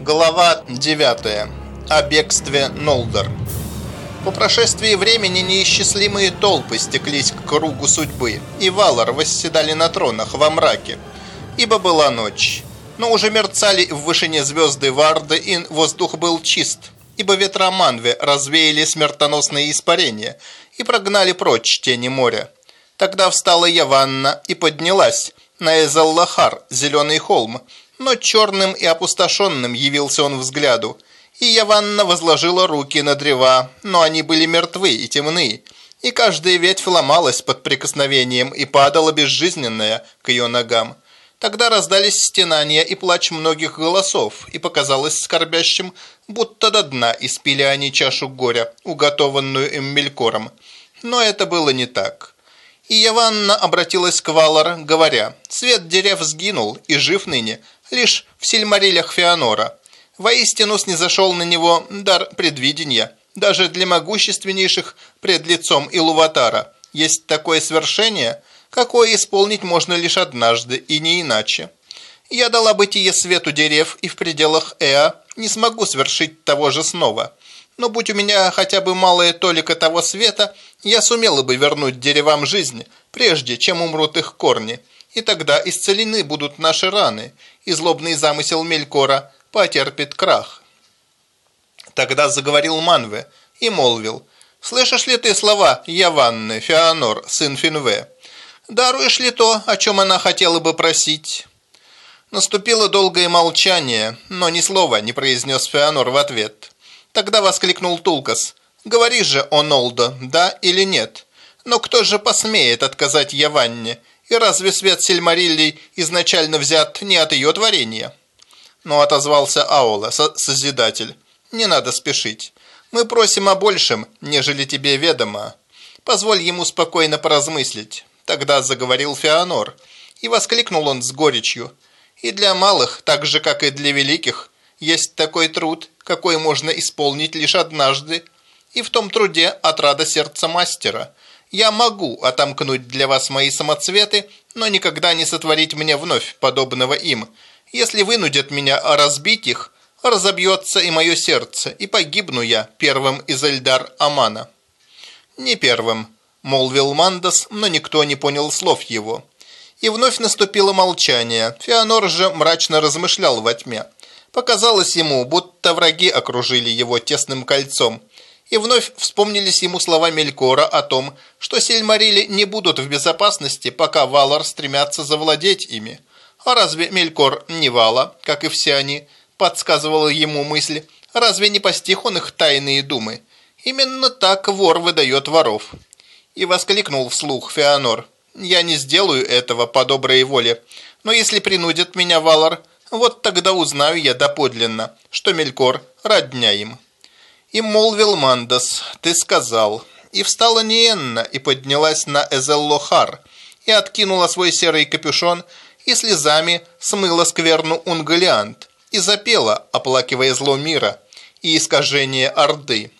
Глава 9. О бегстве Нолдер. По прошествии времени неисчислимые толпы стеклись к кругу судьбы, и Валар восседали на тронах во мраке, ибо была ночь. Но уже мерцали в вышине звезды Варды, и воздух был чист, ибо ветра Манве развеяли смертоносные испарения и прогнали прочь тени моря. Тогда встала Яванна и поднялась на Эзаллахар, зеленый холм, но черным и опустошенным явился он взгляду, и Яванна возложила руки на древа, но они были мертвы и темны, и каждая ветвь ломалась под прикосновением и падала безжизненная к ее ногам. Тогда раздались стенания и плач многих голосов, и показалось скорбящим, будто до дна испили они чашу горя, уготованную им мелькором. Но это было не так. И Яванна обратилась к Валар, говоря, «Свет дерев сгинул, и жив ныне, лишь в сильмарилях Феонора. Воистину снизошел на него дар предвидения. Даже для могущественнейших пред лицом Илуватара есть такое свершение, какое исполнить можно лишь однажды и не иначе. Я дала бытие свету дерев и в пределах Эа не смогу свершить того же снова. Но будь у меня хотя бы малая толика того света, я сумела бы вернуть деревам жизнь, прежде чем умрут их корни и тогда исцелены будут наши раны, и злобный замысел Мелькора потерпит крах. Тогда заговорил Манве и молвил, «Слышишь ли ты слова Яванны, Феонор, сын Финве? Даруешь ли то, о чем она хотела бы просить?» Наступило долгое молчание, но ни слова не произнес Феонор в ответ. Тогда воскликнул Тулкас, «Говори же, о Нолдо, да или нет? Но кто же посмеет отказать Яванне, и разве свет Сильмариллей изначально взят не от ее творения? Но отозвался Аула, Созидатель. Не надо спешить. Мы просим о большем, нежели тебе ведомо. Позволь ему спокойно поразмыслить. Тогда заговорил Феонор, и воскликнул он с горечью. И для малых, так же, как и для великих, есть такой труд, какой можно исполнить лишь однажды, и в том труде отрада сердца мастера – я могу отомкнуть для вас мои самоцветы, но никогда не сотворить мне вновь подобного им. Если вынудят меня разбить их, разобьется и мое сердце, и погибну я первым из Эльдар Амана». «Не первым», – молвил Мандас, но никто не понял слов его. И вновь наступило молчание. Феонор же мрачно размышлял во тьме. Показалось ему, будто враги окружили его тесным кольцом – и вновь вспомнились ему слова Мелькора о том, что сельмарили не будут в безопасности, пока Валар стремятся завладеть ими. А разве Мелькор не Вала, как и все они, подсказывала ему мысль, разве не постиг он их тайные думы? Именно так вор выдает воров. И воскликнул вслух Феонор. «Я не сделаю этого по доброй воле, но если принудят меня Валар, вот тогда узнаю я доподлинно, что Мелькор родня им». И молвил Мандас, ты сказал. И встала Ниенна и поднялась на Эзеллохар, и откинула свой серый капюшон, и слезами смыла скверну Унгалиант, и запела, оплакивая зло мира и искажение Орды.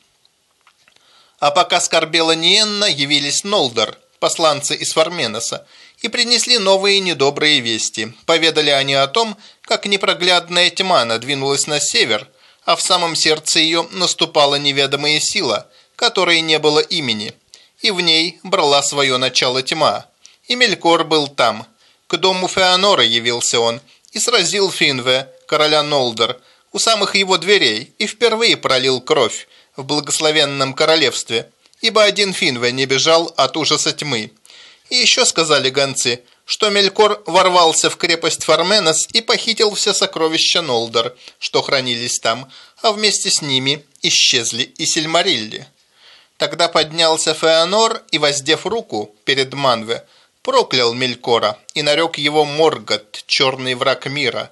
А пока скорбела Ниенна, явились Нолдор, посланцы из Фарменоса, и принесли новые недобрые вести. Поведали они о том, как непроглядная тьма надвинулась на север – а в самом сердце ее наступала неведомая сила, которой не было имени, и в ней брала свое начало тьма. И Мелькор был там. К дому Феонора явился он и сразил Финве, короля Нолдер, у самых его дверей и впервые пролил кровь в благословенном королевстве, ибо один Финве не бежал от ужаса тьмы. И еще сказали гонцы – что Мелькор ворвался в крепость Фарменос и похитил все сокровища Нолдор, что хранились там, а вместе с ними исчезли и Сильмарилли. Тогда поднялся Феонор и, воздев руку перед Манве, проклял Мелькора и нарек его Моргот, черный враг мира.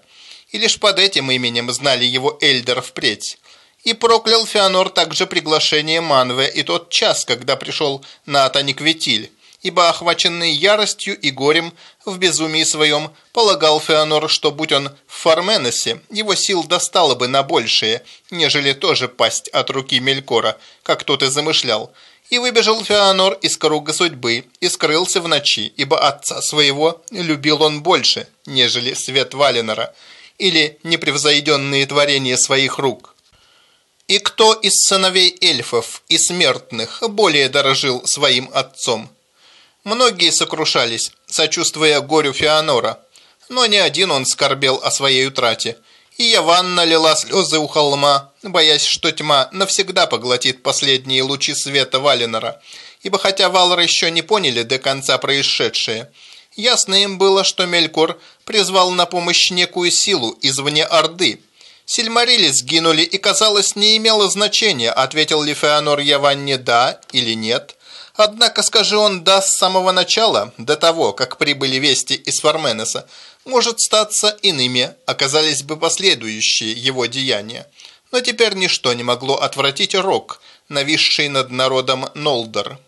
И лишь под этим именем знали его Эльдер впредь. И проклял Феонор также приглашение Манве и тот час, когда пришел на Атаникветиль ибо охваченный яростью и горем в безумии своем полагал Феонор, что будь он в Фарменосе, его сил достало бы на большее, нежели тоже пасть от руки Мелькора, как тот и замышлял. И выбежал Феонор из круга судьбы и скрылся в ночи, ибо отца своего любил он больше, нежели свет Валенора. или непревзойденные творения своих рук. И кто из сыновей эльфов и смертных более дорожил своим отцом? Многие сокрушались, сочувствуя горю Феонора, но ни один он скорбел о своей утрате, и Яванна лила слезы у холма, боясь, что тьма навсегда поглотит последние лучи света Валинора, ибо хотя Валры еще не поняли до конца происшедшее, ясно им было, что Мелькор призвал на помощь некую силу извне Орды. Сильмарили сгинули, и, казалось, не имело значения, ответил ли Феонор Яванне «да» или «нет». Однако, скажи он «да» с самого начала, до того, как прибыли вести из Фарменеса, может статься иными, оказались бы последующие его деяния. Но теперь ничто не могло отвратить рок, нависший над народом Нолдор.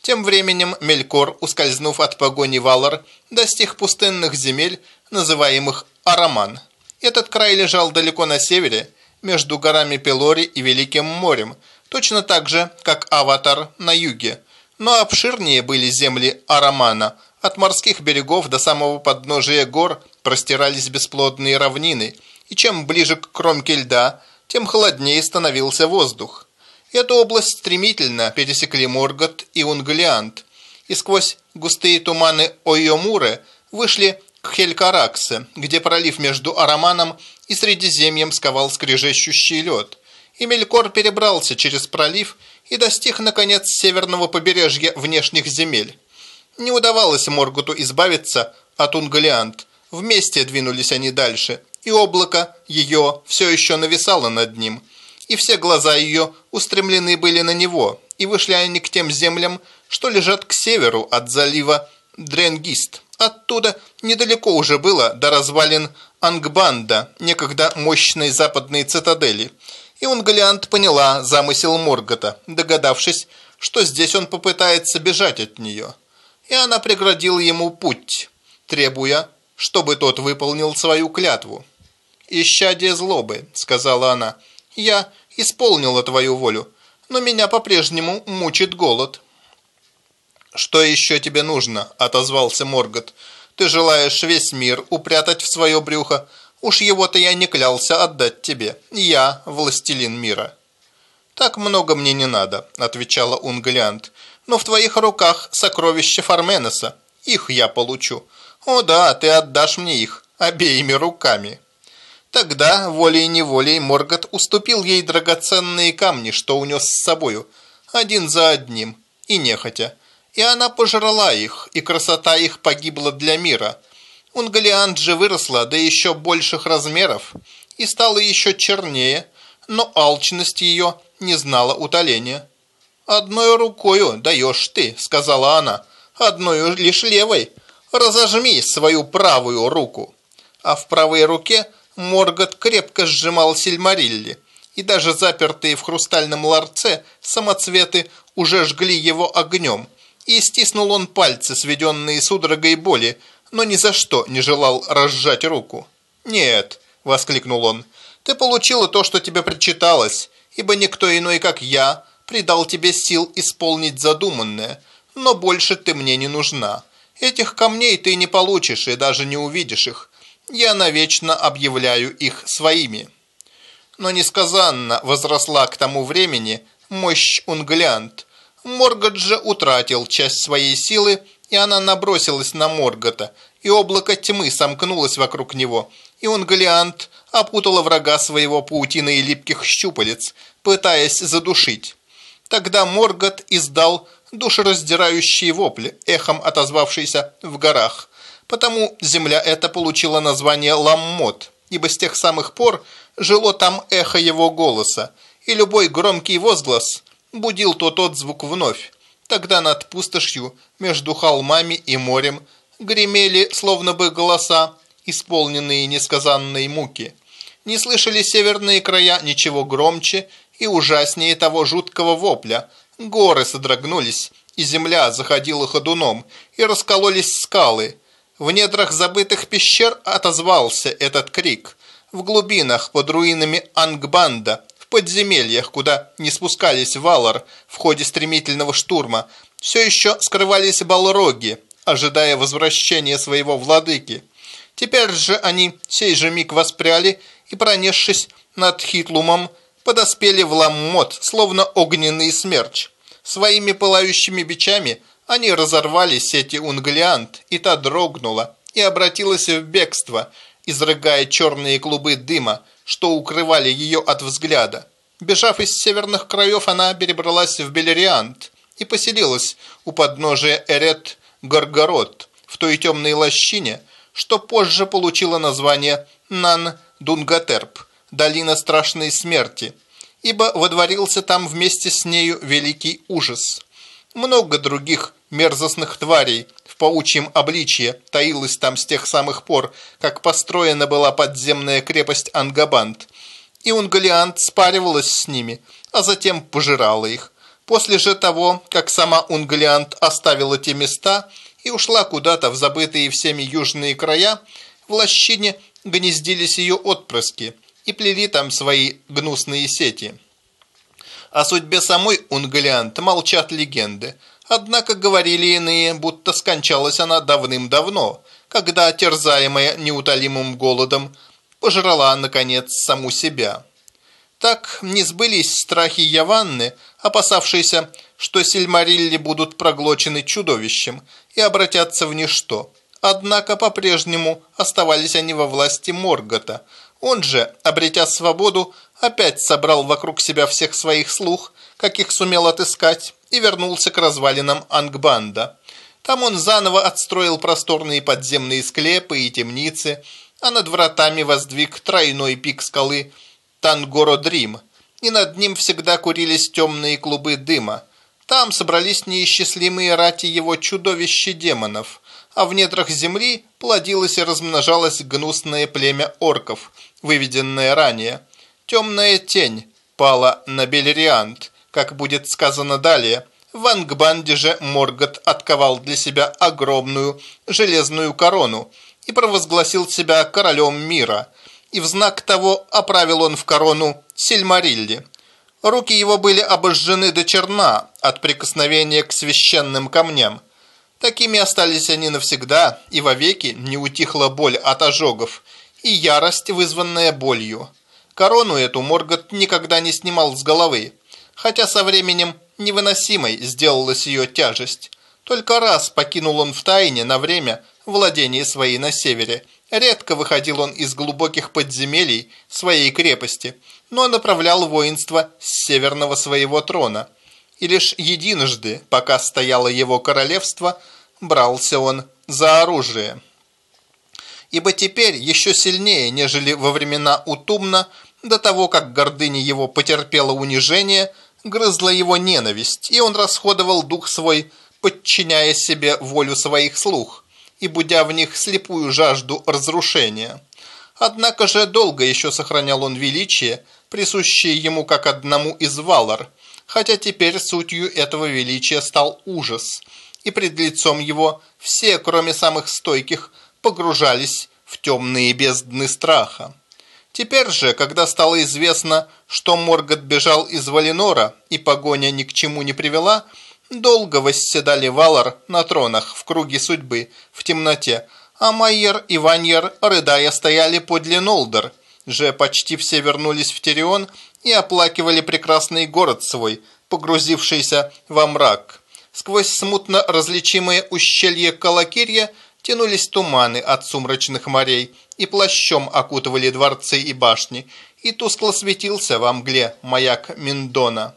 Тем временем Мелькор, ускользнув от погони Валар, достиг пустынных земель, называемых Араман. Этот край лежал далеко на севере, между горами Пелори и Великим морем, точно так же, как Аватар на юге. Но обширнее были земли Арамана – от морских берегов до самого подножия гор простирались бесплодные равнины, и чем ближе к кромке льда, тем холоднее становился воздух. Эту область стремительно пересекли Моргот и Унгалиант, и сквозь густые туманы Ойомуры вышли к Хелькараксе, где пролив между Араманом и Средиземьем сковал скрежещущий лед. И Мелькор перебрался через пролив и достиг, наконец, северного побережья внешних земель. Не удавалось Моргуту избавиться от Унгалиант. Вместе двинулись они дальше, и облако ее все еще нависало над ним. И все глаза ее устремлены были на него, и вышли они к тем землям, что лежат к северу от залива Дренгист. Оттуда недалеко уже было до развалин Ангбанда, некогда мощной западной цитадели. И Унгалиант поняла замысел Моргота, догадавшись, что здесь он попытается бежать от нее и она преградила ему путь, требуя, чтобы тот выполнил свою клятву. «Исчадие злобы», — сказала она, — «я исполнила твою волю, но меня по-прежнему мучит голод». «Что еще тебе нужно?» – отозвался Моргот. «Ты желаешь весь мир упрятать в свое брюхо? Уж его-то я не клялся отдать тебе. Я – властелин мира». «Так много мне не надо», – отвечала Унглиант но в твоих руках сокровища Фарменеса. Их я получу. О да, ты отдашь мне их обеими руками». Тогда, волей-неволей, Моргот уступил ей драгоценные камни, что унес с собою, один за одним, и нехотя. И она пожрала их, и красота их погибла для мира. Унгалиант же выросла до еще больших размеров и стала еще чернее, но алчность ее не знала утоления. «Одной рукою даешь ты», — сказала она, — «одной лишь левой. Разожми свою правую руку». А в правой руке Моргот крепко сжимал Сильмарилли, и даже запертые в хрустальном ларце самоцветы уже жгли его огнем, и стиснул он пальцы, сведенные судорогой боли, но ни за что не желал разжать руку. «Нет», — воскликнул он, — «ты получила то, что тебе причиталось, ибо никто иной, как я, придал тебе сил исполнить задуманное, но больше ты мне не нужна. Этих камней ты не получишь и даже не увидишь их. Я навечно объявляю их своими». Но несказанно возросла к тому времени мощь Унглянт. Моргот же утратил часть своей силы, и она набросилась на Моргота, и облако тьмы сомкнулось вокруг него, и Унглиант опутала врага своего паутиной липких щупалец, пытаясь задушить. Тогда Моргот издал душераздирающие вопли, эхом отозвавшиеся в горах. Потому земля эта получила название Ламмот, ибо с тех самых пор жило там эхо его голоса, и любой громкий возглас будил тот отзвук вновь. Тогда над пустошью, между холмами и морем, гремели, словно бы голоса, исполненные несказанной муки. Не слышали северные края ничего громче и ужаснее того жуткого вопля. Горы содрогнулись, и земля заходила ходуном, и раскололись скалы. В недрах забытых пещер отозвался этот крик. В глубинах под руинами Ангбанда, подземельях, куда не спускались Валар в ходе стремительного штурма, все еще скрывались балроги, ожидая возвращения своего владыки. Теперь же они сей же миг воспряли и, пронесшись над Хитлумом, подоспели в ламмот, словно огненный смерч. Своими пылающими бичами они разорвали сети Унглиант, и та дрогнула и обратилась в бегство, изрыгая черные клубы дыма, что укрывали ее от взгляда. Бежав из северных краев, она перебралась в Белериант и поселилась у подножия Эрет Горгород, в той темной лощине, что позже получила название Нан-Дунгатерп, долина страшной смерти, ибо водворился там вместе с нею великий ужас. Много других мерзостных тварей паучьем обличье таилось там с тех самых пор, как построена была подземная крепость Ангабанд, и Унгалиант спаривалась с ними, а затем пожирала их. После же того, как сама Унгалиант оставила те места и ушла куда-то в забытые всеми южные края, в лощине гнездились ее отпрыски и плели там свои гнусные сети. О судьбе самой Унгалиант молчат легенды, однако говорили иные, будто скончалась она давным-давно, когда, терзаемая неутолимым голодом, пожрала, наконец, саму себя. Так не сбылись страхи Яванны, опасавшейся, что Сильмарилли будут проглочены чудовищем и обратятся в ничто. Однако по-прежнему оставались они во власти Моргота. Он же, обретя свободу, опять собрал вокруг себя всех своих слух, каких сумел отыскать, и вернулся к развалинам Ангбанда. Там он заново отстроил просторные подземные склепы и темницы, а над вратами воздвиг тройной пик скалы Тангородрим, и над ним всегда курились темные клубы дыма. Там собрались неисчислимые рати его чудовища демонов, а в недрах земли плодилось и размножалось гнусное племя орков, выведенное ранее. Темная тень пала на Белериант, как будет сказано далее. В Ангбанде же Моргот отковал для себя огромную железную корону, и провозгласил себя королем мира, и в знак того оправил он в корону Сильмарилли. Руки его были обожжены до черна от прикосновения к священным камням. Такими остались они навсегда, и вовеки не утихла боль от ожогов и ярость, вызванная болью. Корону эту Моргот никогда не снимал с головы, хотя со временем невыносимой сделалась ее тяжесть. Только раз покинул он в тайне на время владения свои на севере. Редко выходил он из глубоких подземелий своей крепости, но направлял воинство с северного своего трона. И лишь единожды, пока стояло его королевство, брался он за оружие. Ибо теперь еще сильнее, нежели во времена Утумна, до того, как гордыня его потерпела унижение, грызла его ненависть, и он расходовал дух свой, подчиняя себе волю своих слух и будя в них слепую жажду разрушения. Однако же долго еще сохранял он величие, присущее ему как одному из валар, хотя теперь сутью этого величия стал ужас, и пред лицом его все, кроме самых стойких, погружались в темные бездны страха. Теперь же, когда стало известно, что Моргот бежал из Валинора и погоня ни к чему не привела, Долго восседали Валар на тронах в круге судьбы, в темноте, а Майер и Ваньер, рыдая, стояли подле Нолдер. Же почти все вернулись в Тирион и оплакивали прекрасный город свой, погрузившийся во мрак. Сквозь смутно различимые ущелья Калакирья тянулись туманы от сумрачных морей и плащом окутывали дворцы и башни, и тускло светился во мгле маяк Миндона.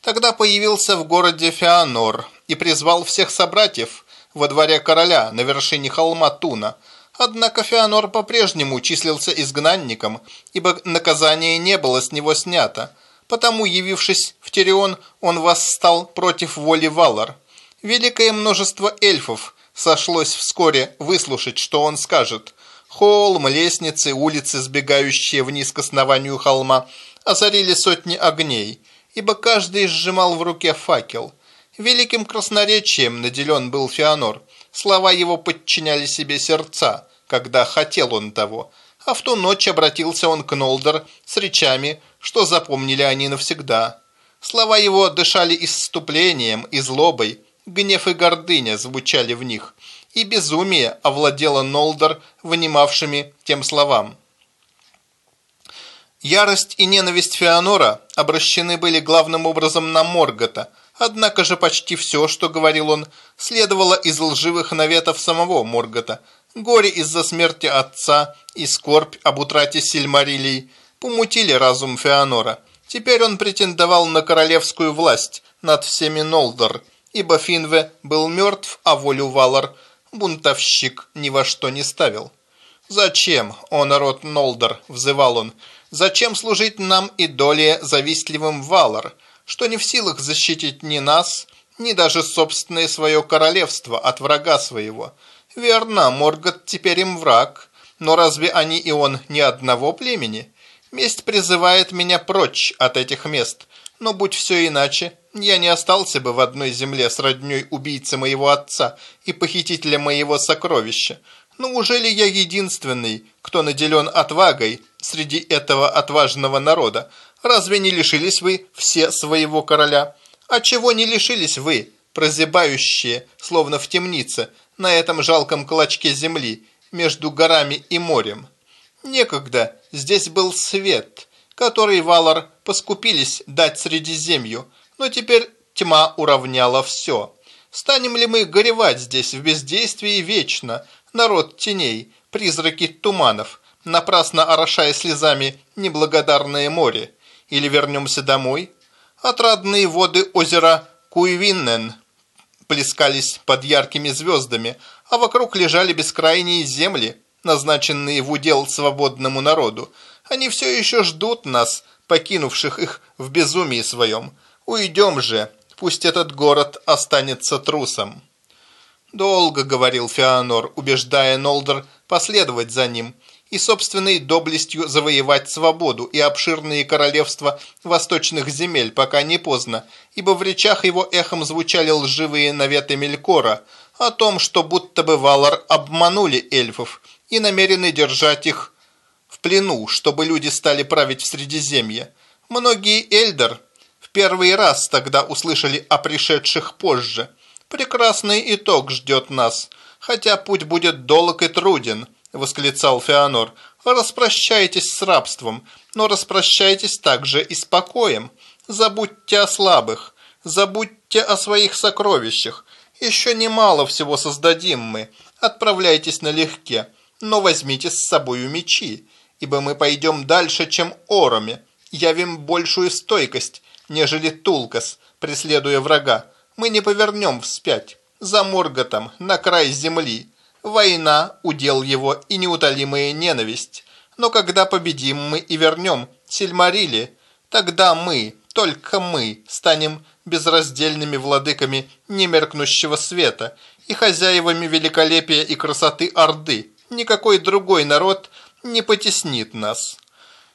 Тогда появился в городе Феонор и призвал всех собратьев во дворе короля на вершине холма Туна. Однако Феонор по-прежнему числился изгнанником, ибо наказание не было с него снято. Потому, явившись в Тирион, он восстал против воли Валар. Великое множество эльфов сошлось вскоре выслушать, что он скажет. Холм, лестницы, улицы, сбегающие вниз к основанию холма, озарили сотни огней – ибо каждый сжимал в руке факел. Великим красноречием наделен был Феонор. Слова его подчиняли себе сердца, когда хотел он того. А в ту ночь обратился он к Нолдер с речами, что запомнили они навсегда. Слова его дышали исступлением и злобой, гнев и гордыня звучали в них. и безумие овладело Нолдор, вынимавшими тем словам. Ярость и ненависть Феонора обращены были главным образом на Моргота, однако же почти все, что говорил он, следовало из лживых наветов самого Моргота. Горе из-за смерти отца и скорбь об утрате Сильмарилий помутили разум Феонора. Теперь он претендовал на королевскую власть над всеми Нолдор, ибо Финве был мертв, а волю Валар бунтовщик ни во что не ставил. «Зачем, о народ Нолдор?» – взывал он – Зачем служить нам и доле завистливым Валар, что не в силах защитить ни нас, ни даже собственное свое королевство от врага своего? Верно, Моргот теперь им враг, но разве они и он не одного племени? Месть призывает меня прочь от этих мест, но будь все иначе, я не остался бы в одной земле с родней убийцы моего отца и похитителя моего сокровища. Ну, ужели я единственный, кто наделен отвагой среди этого отважного народа? Разве не лишились вы все своего короля? А чего не лишились вы, прозябающие, словно в темнице, на этом жалком клочке земли, между горами и морем? Некогда здесь был свет, который Валар поскупились дать Средиземью, но теперь тьма уравняла все. Станем ли мы горевать здесь в бездействии вечно, народ теней, призраки туманов, напрасно орошая слезами неблагодарное море, или вернемся домой? Отрадные воды озера Куйвиннен плескались под яркими звездами, а вокруг лежали бескрайние земли, назначенные в удел свободному народу. Они все еще ждут нас, покинувших их в безумии своем. Уйдем же, пусть этот город останется трусом. Долго говорил Феонор, убеждая Нолдер последовать за ним и собственной доблестью завоевать свободу и обширные королевства восточных земель, пока не поздно, ибо в речах его эхом звучали лживые наветы Мелькора о том, что будто бы Валар обманули эльфов и намерены держать их плену, чтобы люди стали править в Средиземье. Многие Эльдер в первый раз тогда услышали о пришедших позже – Прекрасный итог ждет нас, хотя путь будет долг и труден, восклицал Феонор. Распрощайтесь с рабством, но распрощайтесь также и с покоем. Забудьте о слабых, забудьте о своих сокровищах. Еще немало всего создадим мы. Отправляйтесь налегке, но возьмите с собою мечи, ибо мы пойдем дальше, чем Ороми, явим большую стойкость, нежели Тулкас, преследуя врага. Мы не повернем вспять. За Морготом, на край земли. Война, удел его и неутолимая ненависть. Но когда победим мы и вернем Сильмарили, тогда мы, только мы, станем безраздельными владыками немеркнущего света и хозяевами великолепия и красоты Орды. Никакой другой народ не потеснит нас.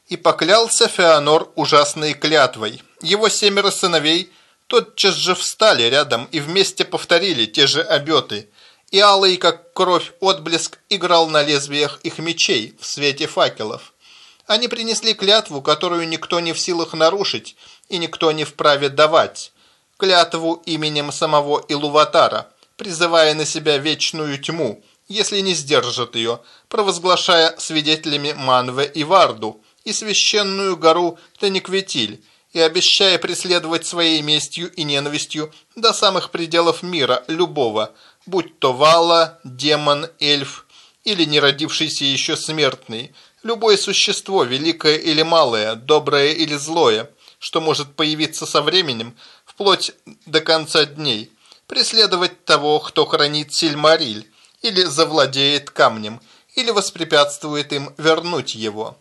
И поклялся Феонор ужасной клятвой. Его семеро сыновей – тотчас же встали рядом и вместе повторили те же обеты, и алый, как кровь, отблеск играл на лезвиях их мечей в свете факелов. Они принесли клятву, которую никто не в силах нарушить и никто не вправе давать. Клятву именем самого Илуватара, призывая на себя вечную тьму, если не сдержат ее, провозглашая свидетелями Манве и Варду и священную гору Таникветиль, и обещая преследовать своей местью и ненавистью до самых пределов мира любого, будь то вала, демон, эльф или не родившийся еще смертный, любое существо, великое или малое, доброе или злое, что может появиться со временем, вплоть до конца дней, преследовать того, кто хранит Сильмариль, или завладеет камнем, или воспрепятствует им вернуть его.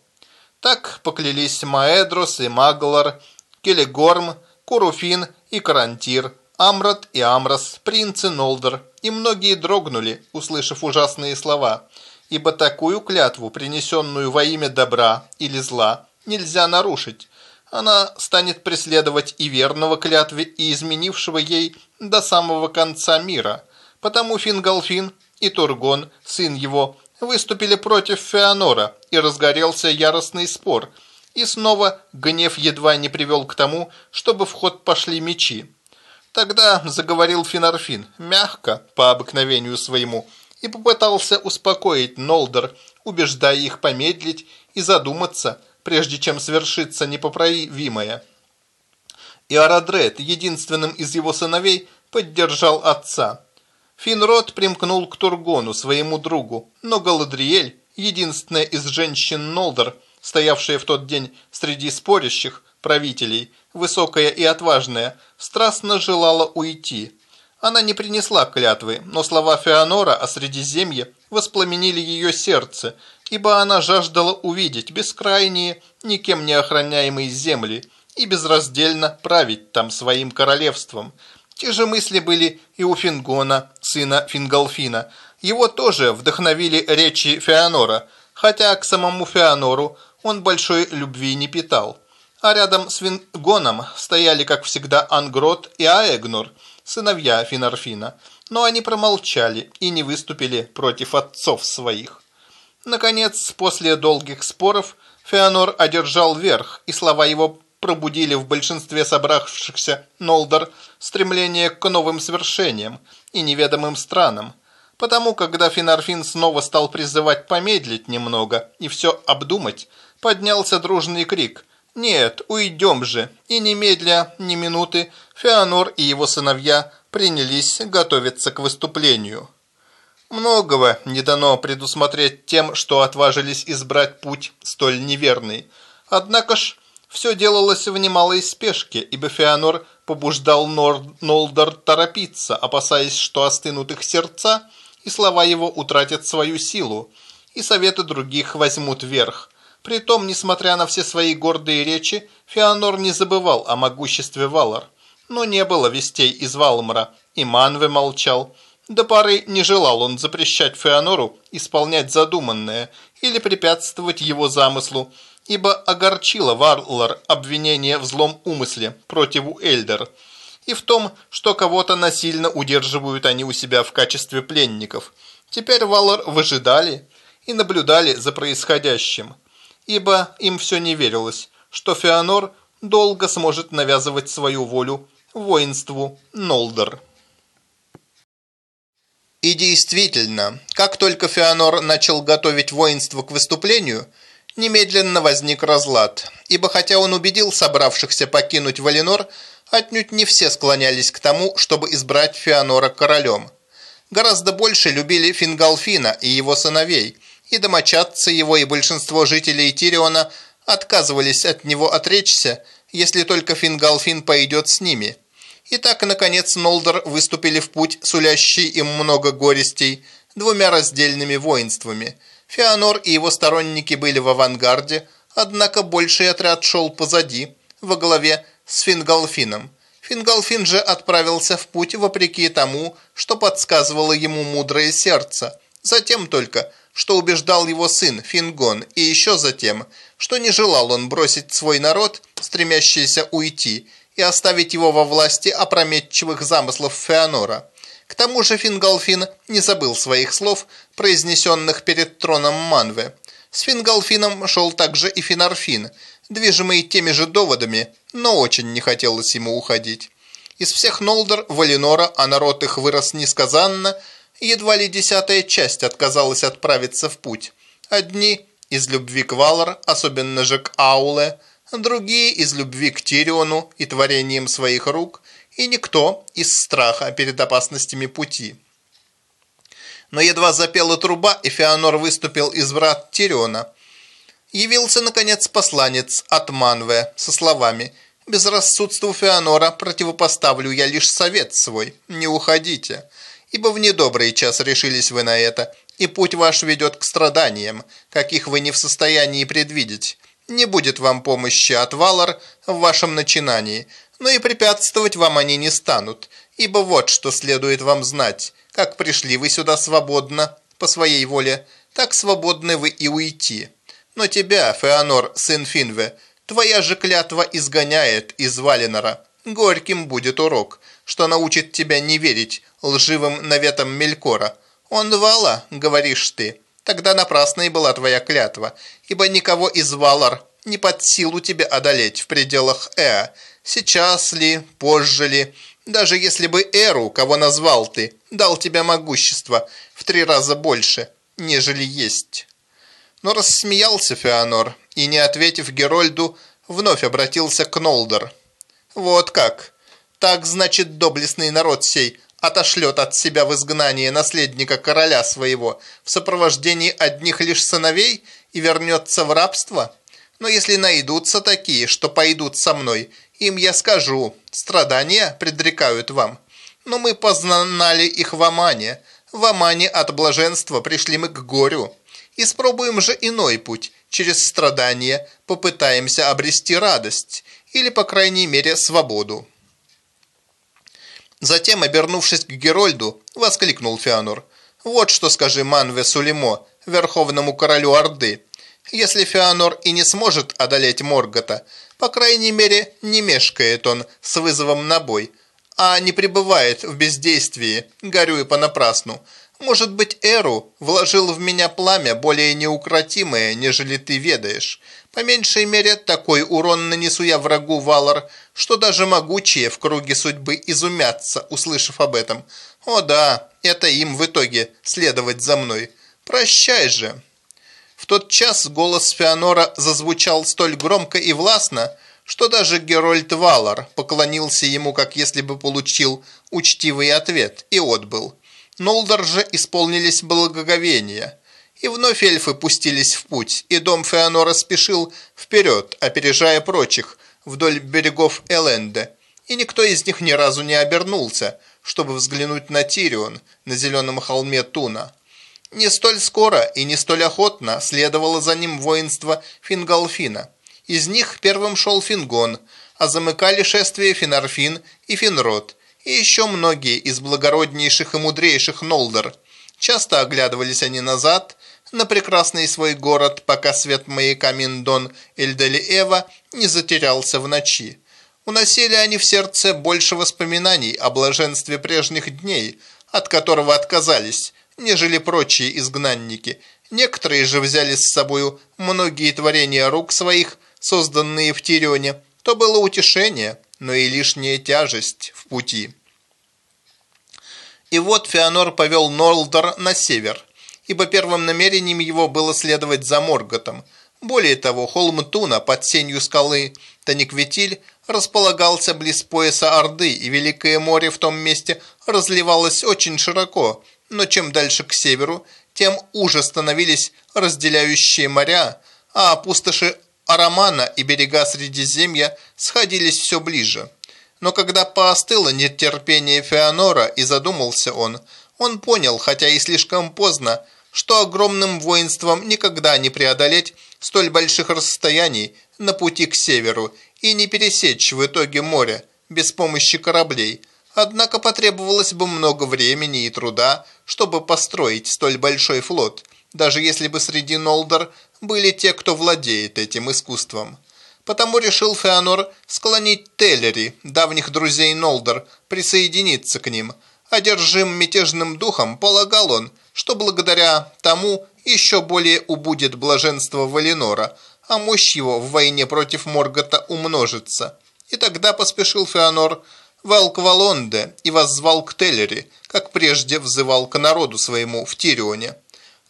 Так поклялись Маэдрос и Маглар, Келегорм, Куруфин и Карантир, Амрат и Амрос, принцы Нолдер, и многие дрогнули, услышав ужасные слова, ибо такую клятву, принесенную во имя добра или зла, нельзя нарушить. Она станет преследовать и верного клятве, и изменившего ей до самого конца мира. Потому Фингалфин и Тургон, сын его, выступили против Феонора, и разгорелся яростный спор – и снова гнев едва не привел к тому, чтобы в ход пошли мечи. Тогда заговорил Финарфин, мягко, по обыкновению своему, и попытался успокоить Нолдер, убеждая их помедлить и задуматься, прежде чем свершится непоправимое. И Арадред, единственным из его сыновей, поддержал отца. Финрод примкнул к Тургону, своему другу, но Галадриэль, единственная из женщин Нолдер, стоявшая в тот день среди спорящих правителей, высокая и отважная, страстно желала уйти. Она не принесла клятвы, но слова Феонора о Средиземье воспламенили ее сердце, ибо она жаждала увидеть бескрайние, никем не охраняемые земли и безраздельно править там своим королевством. Те же мысли были и у Фингона, сына Фингалфина. Его тоже вдохновили речи Феонора, хотя к самому Феонору он большой любви не питал. А рядом с Фингоном стояли, как всегда, Ангрот и Аэгнор, сыновья Финарфина, но они промолчали и не выступили против отцов своих. Наконец, после долгих споров, Феонор одержал верх, и слова его пробудили в большинстве собравшихся Нолдор стремление к новым свершениям и неведомым странам. Потому, когда Финарфин снова стал призывать помедлить немного и все обдумать, поднялся дружный крик «Нет, уйдем же!» И немедля, ни минуты, Феонор и его сыновья принялись готовиться к выступлению. Многого не дано предусмотреть тем, что отважились избрать путь столь неверный. Однако ж все делалось в немалой спешке, ибо Феонор побуждал Нор Нолдор торопиться, опасаясь, что остынут их сердца, и слова его утратят свою силу, и советы других возьмут верх. Притом, несмотря на все свои гордые речи, Феонор не забывал о могуществе Валар. Но не было вестей из Валмара, и Манве молчал. До поры не желал он запрещать Феонору исполнять задуманное или препятствовать его замыслу, ибо огорчило Варлар обвинение в злом умысле против Эльдер и в том, что кого-то насильно удерживают они у себя в качестве пленников. Теперь Валар выжидали и наблюдали за происходящим, ибо им все не верилось, что Феонор долго сможет навязывать свою волю воинству Нолдер. И действительно, как только Феонор начал готовить воинство к выступлению – Немедленно возник разлад, ибо хотя он убедил собравшихся покинуть Валинор, отнюдь не все склонялись к тому, чтобы избрать Феонора королем. Гораздо больше любили Фингалфина и его сыновей, и домочадцы его и большинство жителей Тириона отказывались от него отречься, если только Фингалфин пойдет с ними. И так, наконец, Нолдор выступили в путь, сулящий им много горестей, двумя раздельными воинствами – Феонор и его сторонники были в авангарде, однако больший отряд шел позади, во главе с Фингалфином. Фингалфин же отправился в путь вопреки тому, что подсказывало ему мудрое сердце. Затем только, что убеждал его сын Фингон, и еще затем, что не желал он бросить свой народ, стремящийся уйти, и оставить его во власти опрометчивых замыслов Феонора. К тому же Фингалфин не забыл своих слов, произнесенных перед троном Манве. С Фингалфином шел также и Финарфин, движимый теми же доводами, но очень не хотелось ему уходить. Из всех Нолдер, Валинора, а народ их вырос несказанно, едва ли десятая часть отказалась отправиться в путь. Одни из любви к Валар, особенно же к Ауле, другие из любви к Тириону и творением своих рук, и никто из страха перед опасностями пути. Но едва запела труба, и Феонор выступил из врат Тириона. Явился, наконец, посланец от Манве со словами «Безрассудству Феонора противопоставлю я лишь совет свой, не уходите, ибо в недобрый час решились вы на это, и путь ваш ведет к страданиям, каких вы не в состоянии предвидеть. Не будет вам помощи от Валар в вашем начинании, но и препятствовать вам они не станут, ибо вот что следует вам знать. Как пришли вы сюда свободно, по своей воле, так свободны вы и уйти. Но тебя, Феонор, сын Финве, твоя же клятва изгоняет из Валенора. Горьким будет урок, что научит тебя не верить лживым наветам Мелькора. Он Вала, говоришь ты, тогда напрасной была твоя клятва, ибо никого из Валар не под силу тебе одолеть в пределах Эа, Сейчас ли, позже ли, даже если бы Эру, кого назвал ты, дал тебе могущество, в три раза больше, нежели есть. Но рассмеялся Феонор и, не ответив Герольду, вновь обратился к Нолдор. «Вот как! Так, значит, доблестный народ сей отошлет от себя в изгнание наследника короля своего в сопровождении одних лишь сыновей и вернется в рабство? Но если найдутся такие, что пойдут со мной, им я скажу, страдания предрекают вам. Но мы познали их в Амане, в Амане от блаженства пришли мы к горю. Испробуем же иной путь, через страдания попытаемся обрести радость или, по крайней мере, свободу. Затем, обернувшись к Герольду, воскликнул Феонор. «Вот что скажи Манве Сулимо, верховному королю Орды. Если Феонор и не сможет одолеть Моргота, по крайней мере, не мешкает он с вызовом на бой, а не пребывает в бездействии, горюя понапрасну. Может быть, Эру вложил в меня пламя более неукротимое, нежели ты ведаешь. По меньшей мере, такой урон нанесу я врагу Валар, что даже могучие в круге судьбы изумятся, услышав об этом. О да, это им в итоге следовать за мной. Прощай же. В тот час голос Феонора зазвучал столь громко и властно, что даже Герольд Валар поклонился ему, как если бы получил учтивый ответ, и отбыл. Нолдор же исполнились благоговения. И вновь эльфы пустились в путь, и дом Феонора спешил вперед, опережая прочих, вдоль берегов Эленде. И никто из них ни разу не обернулся, чтобы взглянуть на Тирион на зеленом холме Туна. Не столь скоро и не столь охотно следовало за ним воинство Фингалфина. Из них первым шел Фингон, а замыкали шествие Финарфин и Финрод, и еще многие из благороднейших и мудрейших Нолдер. Часто оглядывались они назад, на прекрасный свой город, пока свет маяка Миндон Эльдели-Эва не затерялся в ночи. Уносили они в сердце больше воспоминаний о блаженстве прежних дней, от которого отказались, нежели прочие изгнанники. Некоторые же взяли с собою многие творения рук своих, созданные в Тирионе, то было утешение, но и лишняя тяжесть в пути. И вот Феонор повел Нолдор на север, ибо первым намерением его было следовать за Морготом. Более того, холм Туна под сенью скалы Таникветиль располагался близ пояса Орды, и Великое море в том месте разливалось очень широко, но чем дальше к северу, тем уже становились разделяющие моря, а пустоши Арамана и берега Средиземья сходились все ближе. Но когда поостыло нетерпение Феонора и задумался он, он понял, хотя и слишком поздно, что огромным воинством никогда не преодолеть столь больших расстояний на пути к северу и не пересечь в итоге море без помощи кораблей – Однако потребовалось бы много времени и труда, чтобы построить столь большой флот, даже если бы среди Нолдор были те, кто владеет этим искусством. Потому решил Феонор склонить Теллери, давних друзей Нолдор, присоединиться к ним. Одержим мятежным духом, полагал он, что благодаря тому еще более убудет блаженство Валинора, а мощь его в войне против Моргота умножится. И тогда поспешил Феонор в Алквалонде и воззвал к Теллери, как прежде взывал к народу своему в Тирионе.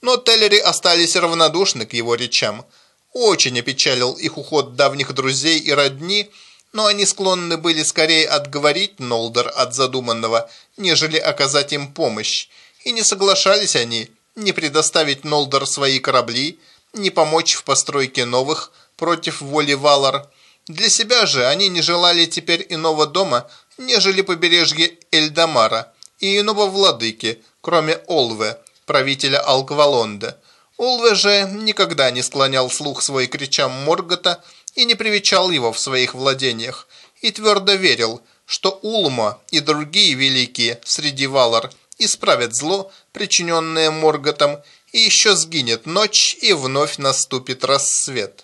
Но Теллери остались равнодушны к его речам. Очень опечалил их уход давних друзей и родни, но они склонны были скорее отговорить Нолдер от задуманного, нежели оказать им помощь, и не соглашались они не предоставить Нолдер свои корабли, не помочь в постройке новых против воли Валар. Для себя же они не желали теперь иного дома, нежели побережье Эльдамара и иного владыки, кроме Олве, правителя Алквалонда. Олве же никогда не склонял слух свой к речам Моргота и не привечал его в своих владениях, и твердо верил, что Улма и другие великие среди Валар исправят зло, причиненное Морготом, и еще сгинет ночь, и вновь наступит рассвет.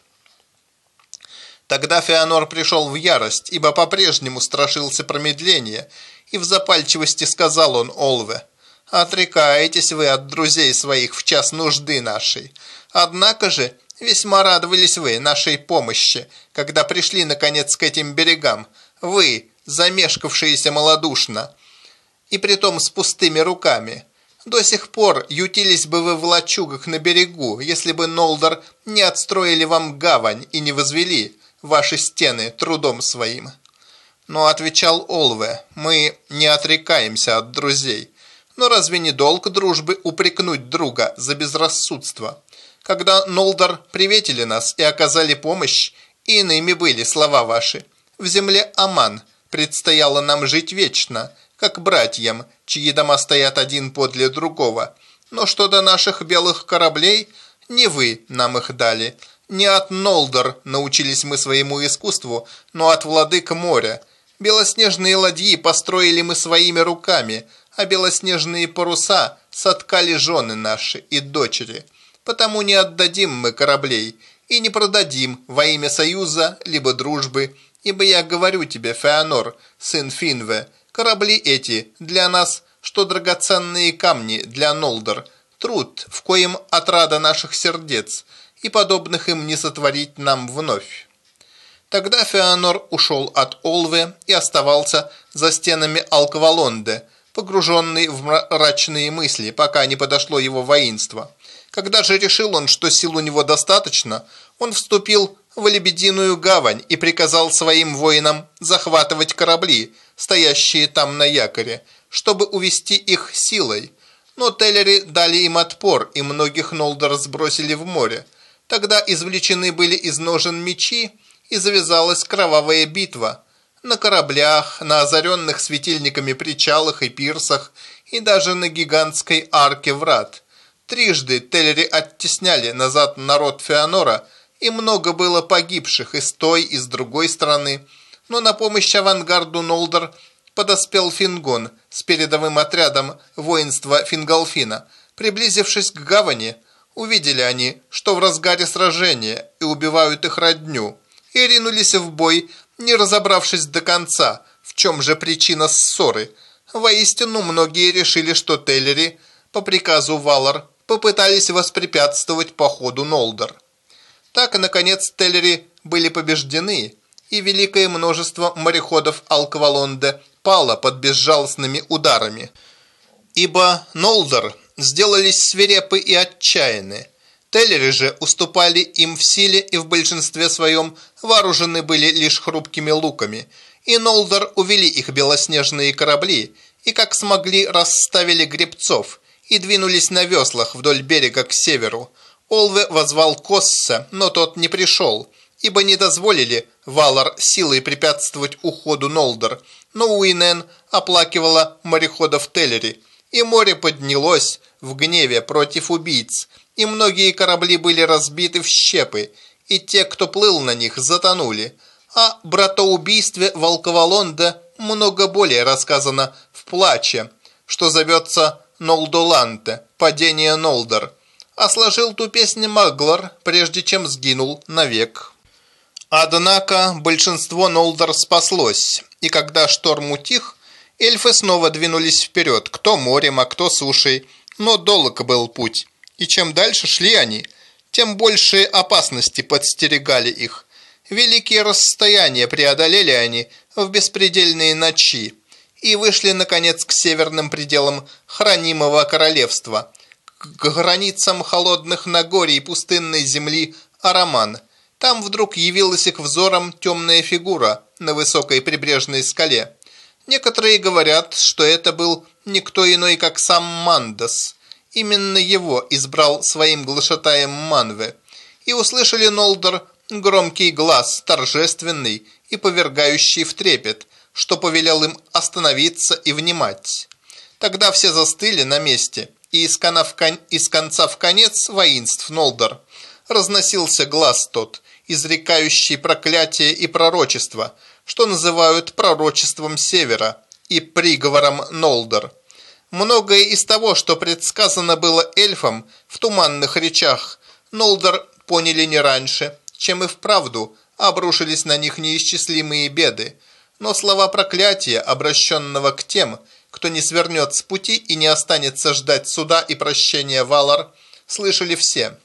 Тогда Феонор пришел в ярость, ибо по-прежнему страшился промедления, и в запальчивости сказал он Олве, «Отрекаетесь вы от друзей своих в час нужды нашей. Однако же весьма радовались вы нашей помощи, когда пришли, наконец, к этим берегам. Вы, замешкавшиеся малодушно, и притом с пустыми руками. До сих пор ютились бы вы в лачугах на берегу, если бы Нолдор не отстроили вам гавань и не возвели ваши стены трудом своим. Но отвечал Олве, мы не отрекаемся от друзей. Но разве не долг дружбы упрекнуть друга за безрассудство? Когда Нолдор приветили нас и оказали помощь, иными были слова ваши. В земле Аман предстояло нам жить вечно, как братьям, чьи дома стоят один подле другого. Но что до наших белых кораблей, не вы нам их дали. Не от Нолдор научились мы своему искусству, но от владык моря. Белоснежные ладьи построили мы своими руками, а белоснежные паруса соткали жены наши и дочери. Потому не отдадим мы кораблей и не продадим во имя союза либо дружбы, ибо я говорю тебе, Феонор, сын Финве, корабли эти для нас, что драгоценные камни для Нолдор, труд, в коем отрада наших сердец, и подобных им не сотворить нам вновь. Тогда Феонор ушел от Олве и оставался за стенами Алквалонде, погруженный в мрачные мысли, пока не подошло его воинство. Когда же решил он, что сил у него достаточно, он вступил в Лебединую гавань и приказал своим воинам захватывать корабли, стоящие там на якоре, чтобы увести их силой. Но Теллери дали им отпор, и многих Нолдор сбросили в море. Тогда извлечены были из ножен мечи, и завязалась кровавая битва. На кораблях, на озаренных светильниками причалах и пирсах, и даже на гигантской арке врат. Трижды Теллери оттесняли назад народ Феонора, и много было погибших и с той, и с другой стороны. Но на помощь авангарду Нолдор подоспел Фингон с передовым отрядом воинства Фингалфина. Приблизившись к гавани, увидели они, что в разгаре сражения и убивают их родню – и ринулись в бой, не разобравшись до конца, в чем же причина ссоры. Воистину, многие решили, что Теллери, по приказу Валар, попытались воспрепятствовать походу Нолдор. Так, наконец, Теллери были побеждены, и великое множество мореходов Алквалонде пало под безжалостными ударами. Ибо Нолдор сделались свирепы и отчаянны, Теллеры же уступали им в силе и в большинстве своем вооружены были лишь хрупкими луками, и Нолдор увели их белоснежные корабли и как смогли расставили гребцов и двинулись на веслах вдоль берега к северу. Олве возвал Косса, но тот не пришел, ибо не дозволили Валар силой препятствовать уходу Нолдор, но Уинен оплакивала мореходов Теллери, и море поднялось в гневе против убийц, и многие корабли были разбиты в щепы, и те, кто плыл на них, затонули. А братоубийстве Волковолонда много более рассказано в «Плаче», что зовется «Нолдоланте» – «Падение Нолдор», а сложил ту песню Маглар, прежде чем сгинул навек. Однако большинство Нолдор спаслось, и когда шторм утих, эльфы снова двинулись вперед, кто морем, а кто сушей, но долг был путь и чем дальше шли они, тем большие опасности подстерегали их. Великие расстояния преодолели они в беспредельные ночи и вышли, наконец, к северным пределам хранимого королевства, к границам холодных Нагорий и пустынной земли Араман. Там вдруг явилась их взором темная фигура на высокой прибрежной скале. Некоторые говорят, что это был никто иной, как сам Мандас – Именно его избрал своим глашатаем Манве. И услышали Нолдор громкий глаз, торжественный и повергающий в трепет, что повелел им остановиться и внимать. Тогда все застыли на месте, и из, кон... из конца в конец воинств Нолдор разносился глаз тот, изрекающий проклятие и пророчество, что называют пророчеством Севера и приговором Нолдор – Многое из того, что предсказано было эльфам в туманных речах, Нолдор поняли не раньше, чем и вправду обрушились на них неисчислимые беды. Но слова проклятия, обращенного к тем, кто не свернет с пути и не останется ждать суда и прощения Валар, слышали все.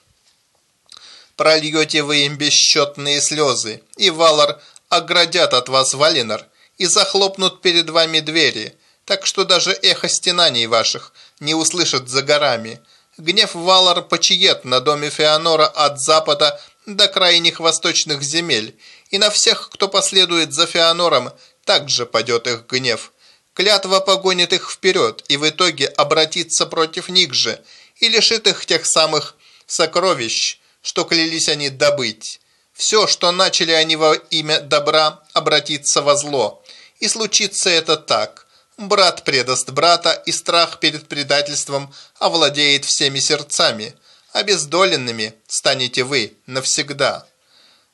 Прольете вы им бесчетные слезы, и Валар оградят от вас Валинор, и захлопнут перед вами двери – так что даже эхо стенаний ваших не услышат за горами. Гнев Валар почиет на доме Феонора от запада до крайних восточных земель, и на всех, кто последует за Феонором, также падет их гнев. Клятва погонит их вперед и в итоге обратится против них же и лишит их тех самых сокровищ, что клялись они добыть. Все, что начали они во имя добра, обратится во зло. И случится это так. Брат предаст брата, и страх перед предательством овладеет всеми сердцами. Обездоленными станете вы навсегда.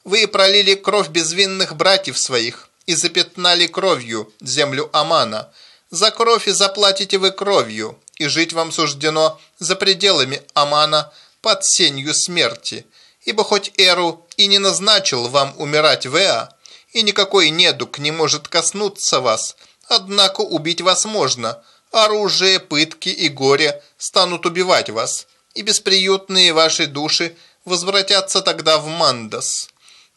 Вы пролили кровь безвинных братьев своих и запятнали кровью землю Амана. За кровь и заплатите вы кровью, и жить вам суждено за пределами Амана под сенью смерти. Ибо хоть Эру и не назначил вам умирать в Эа, и никакой недуг не может коснуться вас, однако убить вас можно. Оружие, пытки и горе станут убивать вас, и бесприютные ваши души возвратятся тогда в Мандас.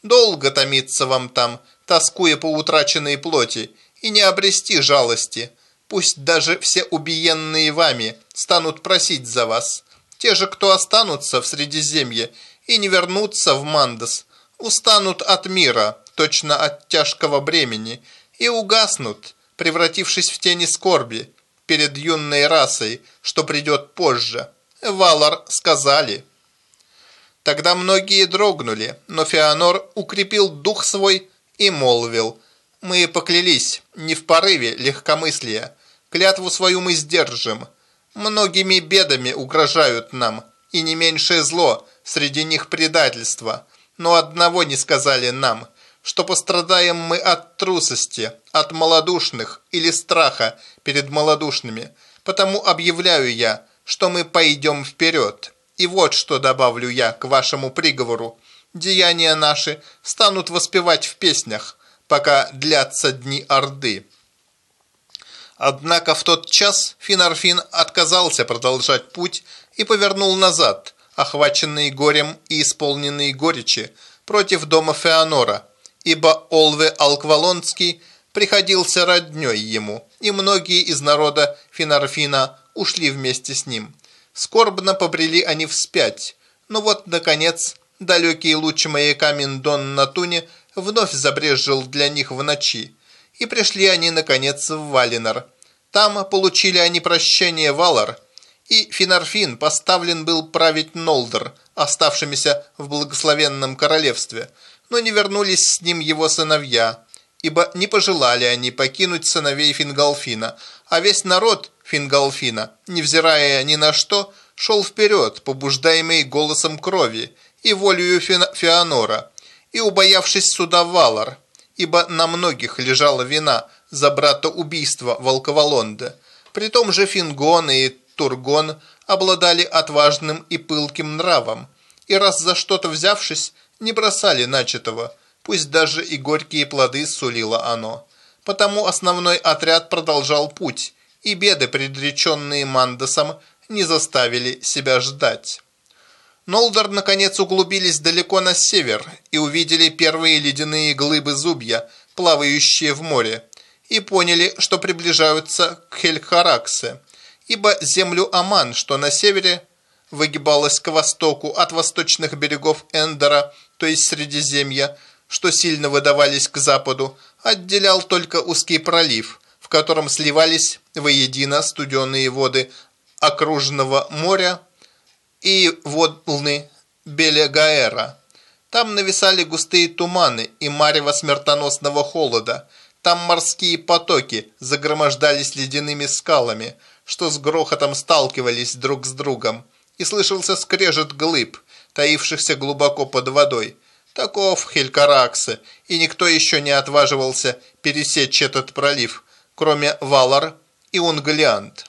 Долго томиться вам там, тоскуя по утраченной плоти, и не обрести жалости. Пусть даже все убиенные вами станут просить за вас. Те же, кто останутся в Средиземье и не вернутся в Мандас, устанут от мира, точно от тяжкого бремени, и угаснут, превратившись в тени скорби перед юной расой, что придет позже. Валар сказали. Тогда многие дрогнули, но Феонор укрепил дух свой и молвил. Мы поклялись, не в порыве легкомыслия. Клятву свою мы сдержим. Многими бедами угрожают нам, и не меньшее зло, среди них предательство. Но одного не сказали нам, что пострадаем мы от трусости, от малодушных или страха перед малодушными. Потому объявляю я, что мы пойдем вперед. И вот что добавлю я к вашему приговору. Деяния наши станут воспевать в песнях, пока длятся дни Орды. Однако в тот час Финарфин отказался продолжать путь и повернул назад, охваченный горем и исполненный горечи, против дома Феонора, ибо Олве Алквалонский приходился роднёй ему, и многие из народа Финарфина ушли вместе с ним. Скорбно побрели они вспять, но вот, наконец, далекий луч маяка Миндон на Туне вновь забрежил для них в ночи, и пришли они, наконец, в Валинор. Там получили они прощение Валар, и Финарфин поставлен был править Нолдер, оставшимися в благословенном королевстве, но не вернулись с ним его сыновья, ибо не пожелали они покинуть сыновей Фингалфина, а весь народ Фингалфина, невзирая ни на что, шел вперед, побуждаемый голосом крови и волею Феонора, и убоявшись суда Валар, ибо на многих лежала вина за брата убийства. При том же Фингон и Тургон обладали отважным и пылким нравом, и раз за что-то взявшись, не бросали начатого, пусть даже и горькие плоды сулило оно. Потому основной отряд продолжал путь, и беды, предреченные Мандасом, не заставили себя ждать. Нолдор наконец углубились далеко на север и увидели первые ледяные глыбы зубья, плавающие в море, и поняли, что приближаются к Хельхараксе, ибо землю Аман, что на севере, выгибалась к востоку от восточных берегов Эндора, то есть Средиземья, что сильно выдавались к западу, отделял только узкий пролив, в котором сливались воедино студеные воды окружного моря и волны Белегаэра. Там нависали густые туманы и марево смертоносного холода. Там морские потоки загромождались ледяными скалами, что с грохотом сталкивались друг с другом. И слышался скрежет глыб, таившихся глубоко под водой. Таков Хелькараксе, и никто еще не отваживался пересечь этот пролив, кроме Валар и Унглиант.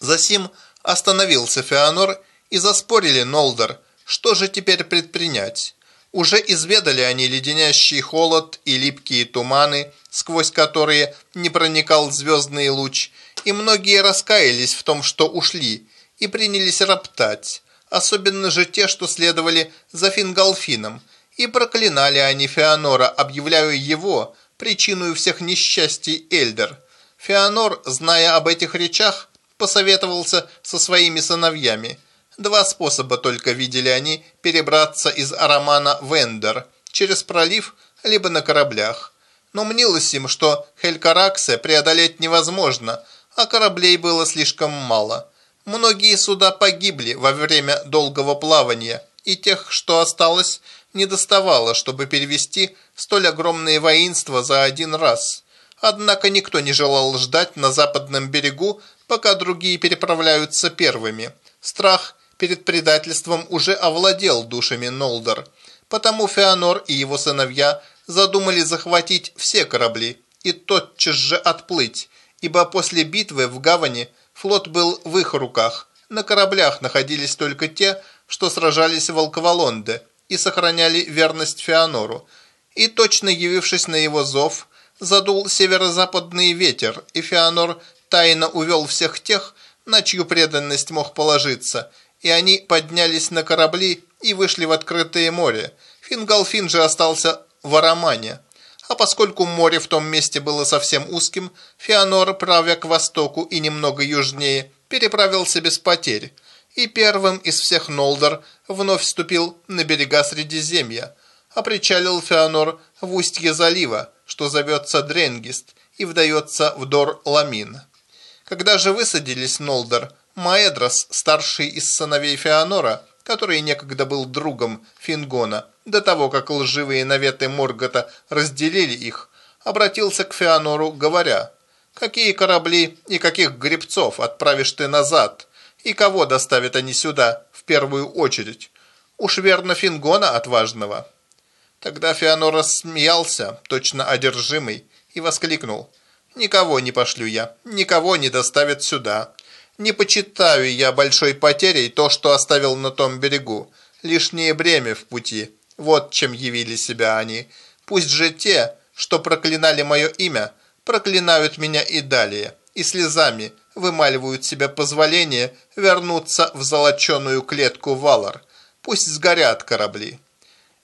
Засим остановился Феонор и заспорили Нолдер, что же теперь предпринять. Уже изведали они леденящий холод и липкие туманы, сквозь которые не проникал звездный луч, и многие раскаялись в том, что ушли, и принялись роптать, особенно же те, что следовали за Фингалфином, и проклинали они Феонора, объявляя его причиной всех несчастий Эльдер. Феонор, зная об этих речах, посоветовался со своими сыновьями. Два способа только видели они перебраться из Арамана в Эндер, через пролив, либо на кораблях. Но мнилось им, что Хелькараксе преодолеть невозможно, а кораблей было слишком мало. Многие суда погибли во время долгого плавания, и тех, что осталось, не доставало, чтобы перевести столь огромные воинства за один раз. Однако никто не желал ждать на западном берегу, пока другие переправляются первыми. Страх перед предательством уже овладел душами Нолдор. Потому Феонор и его сыновья задумали захватить все корабли и тотчас же отплыть, ибо после битвы в гавани флот был в их руках. На кораблях находились только те, что сражались в Алкавалонде и сохраняли верность Феонору. И точно явившись на его зов, задул северо-западный ветер, и Феонор тайно увел всех тех, на чью преданность мог положиться, и они поднялись на корабли и вышли в открытое море. Фингалфин же остался в Арамане. А поскольку море в том месте было совсем узким, Феонор, правя к востоку и немного южнее, переправился без потерь. И первым из всех Нолдор вновь вступил на берега Средиземья, а причалил Феонор в устье залива, что зовется Дренгист и вдается в Дор-Ламин. Когда же высадились Нолдор, Маэдрос, старший из сыновей Феонора, который некогда был другом Фингона, до того, как лживые наветы Моргота разделили их, обратился к Феонору, говоря, «Какие корабли и каких гребцов отправишь ты назад, и кого доставят они сюда в первую очередь? Уж верно Фингона отважного». Тогда Феонор рассмеялся, точно одержимый, и воскликнул, «Никого не пошлю я, никого не доставят сюда. Не почитаю я большой потерей то, что оставил на том берегу, лишнее бремя в пути». Вот чем явили себя они. Пусть же те, что проклинали мое имя, проклинают меня и далее, и слезами вымаливают себе позволение вернуться в золоченую клетку Валар. Пусть сгорят корабли.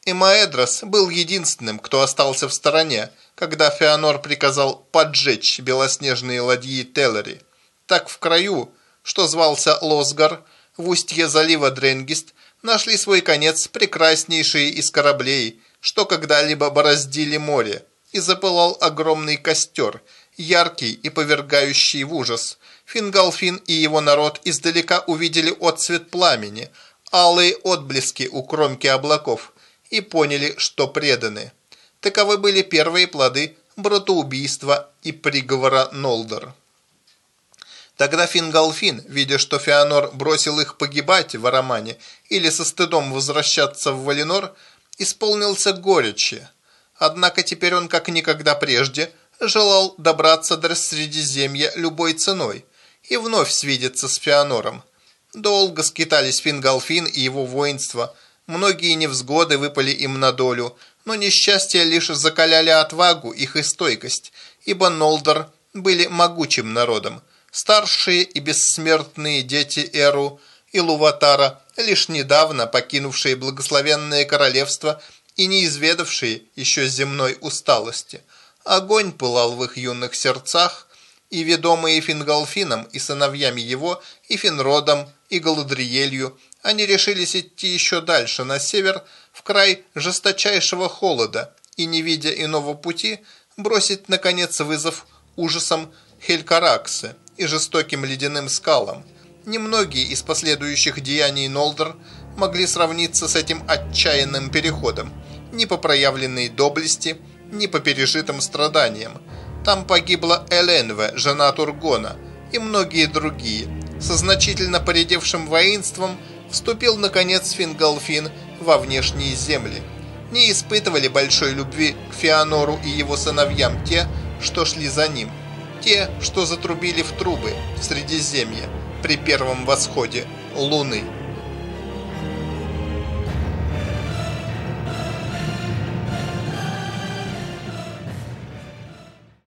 И Маэдрос был единственным, кто остался в стороне, когда Феонор приказал поджечь белоснежные ладьи Теллери. Так в краю, что звался Лосгар, в устье залива Дренгист, нашли свой конец прекраснейшие из кораблей, что когда-либо бороздили море, и запылал огромный костер, яркий и повергающий в ужас. Фингалфин и его народ издалека увидели отцвет пламени, алые отблески у кромки облаков, и поняли, что преданы. Таковы были первые плоды братоубийства и приговора Нолдор. Тогда Фингалфин, видя, что Феонор бросил их погибать в Арамане или со стыдом возвращаться в Валинор, исполнился горечи. Однако теперь он, как никогда прежде, желал добраться до Средиземья любой ценой и вновь свидеться с Феонором. Долго скитались Фингалфин и его воинство, многие невзгоды выпали им на долю, но несчастья лишь закаляли отвагу их и стойкость, ибо Нолдор были могучим народом, Старшие и бессмертные дети Эру и Луватара, лишь недавно покинувшие благословенное королевство и не изведавшие еще земной усталости. Огонь пылал в их юных сердцах, и ведомые Фингалфином и сыновьями его, и Финродом, и Галадриелью, они решились идти еще дальше, на север, в край жесточайшего холода, и, не видя иного пути, бросить, наконец, вызов ужасам Хелькараксы и жестоким ледяным скалам. Немногие из последующих деяний Нолдер могли сравниться с этим отчаянным переходом, ни по проявленной доблести, ни по пережитым страданиям. Там погибла Эленве, жена Тургона, и многие другие. Со значительно поредевшим воинством вступил, наконец, Фингалфин во внешние земли. Не испытывали большой любви к Феонору и его сыновьям те, что шли за ним – те, что затрубили в трубы в Средиземье при первом восходе Луны.